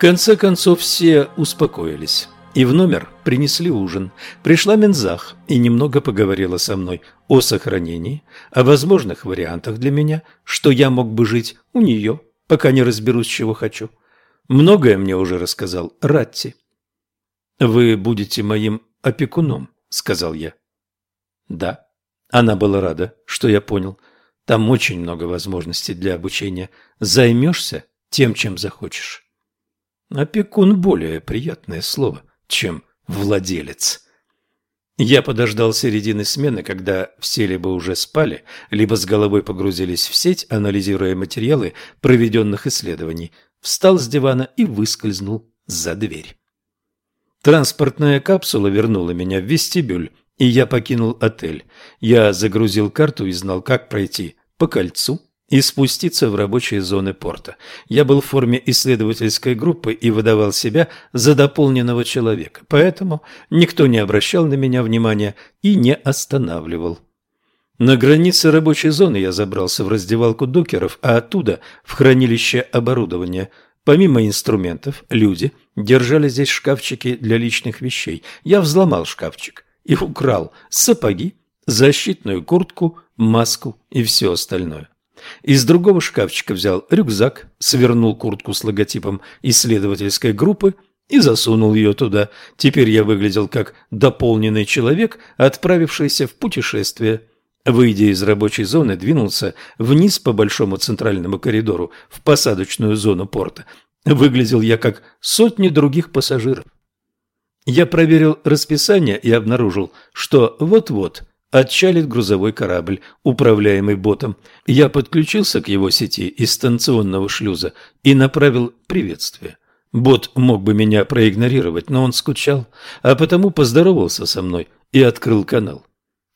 конце концов все успокоились. И в номер принесли ужин. Пришла Мензах и немного поговорила со мной о сохранении, о возможных вариантах для меня, что я мог бы жить у нее, пока не разберусь, чего хочу. Многое мне уже рассказал Ратти. «Вы будете моим опекуном», — сказал я. «Да». Она была рада, что я понял. Там очень много возможностей для обучения. Займешься тем, чем захочешь. Опекун – более приятное слово, чем владелец. Я подождал середины смены, когда все либо уже спали, либо с головой погрузились в сеть, анализируя материалы проведенных исследований, встал с дивана и выскользнул за дверь. Транспортная капсула вернула меня в вестибюль, и я покинул отель. Я загрузил карту и знал, как пройти по кольцу и спуститься в рабочие зоны порта. Я был в форме исследовательской группы и выдавал себя за дополненного человека, поэтому никто не обращал на меня внимания и не останавливал. На границе рабочей зоны я забрался в раздевалку докеров, а оттуда в хранилище оборудования. Помимо инструментов, люди держали здесь шкафчики для личных вещей. Я взломал шкафчик и украл сапоги, защитную куртку, маску и все остальное. Из другого шкафчика взял рюкзак, свернул куртку с логотипом исследовательской группы и засунул ее туда. Теперь я выглядел как дополненный человек, отправившийся в путешествие. Выйдя из рабочей зоны, двинулся вниз по большому центральному коридору в посадочную зону порта. Выглядел я как сотни других пассажиров. Я проверил расписание и обнаружил, что вот-вот отчалит грузовой корабль, управляемый ботом. Я подключился к его сети из станционного шлюза и направил приветствие. Бот мог бы меня проигнорировать, но он скучал, а потому поздоровался со мной и открыл канал.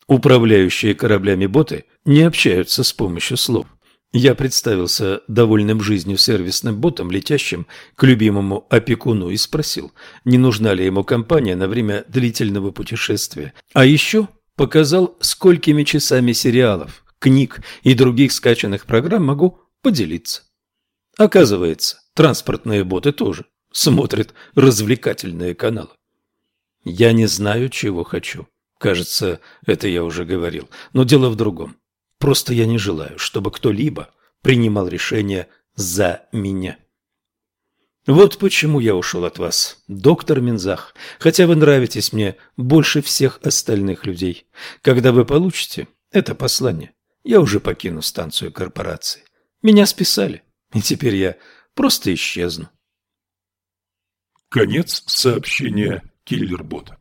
Управляющие кораблями боты не общаются с помощью слов. Я представился довольным жизнью сервисным ботом, летящим к любимому опекуну, и спросил, не нужна ли ему компания на время длительного путешествия. А еще показал, сколькими часами сериалов, книг и других скачанных программ могу поделиться. Оказывается, транспортные боты тоже смотрят развлекательные каналы. Я не знаю, чего хочу. Кажется, это я уже говорил. Но дело в другом. Просто я не желаю, чтобы кто-либо принимал решение за меня. Вот почему я ушел от вас, доктор Минзах, хотя вы нравитесь мне больше всех остальных людей. Когда вы получите это послание, я уже покину станцию корпорации. Меня списали, и теперь я просто исчезну. Конец сообщения киллербота.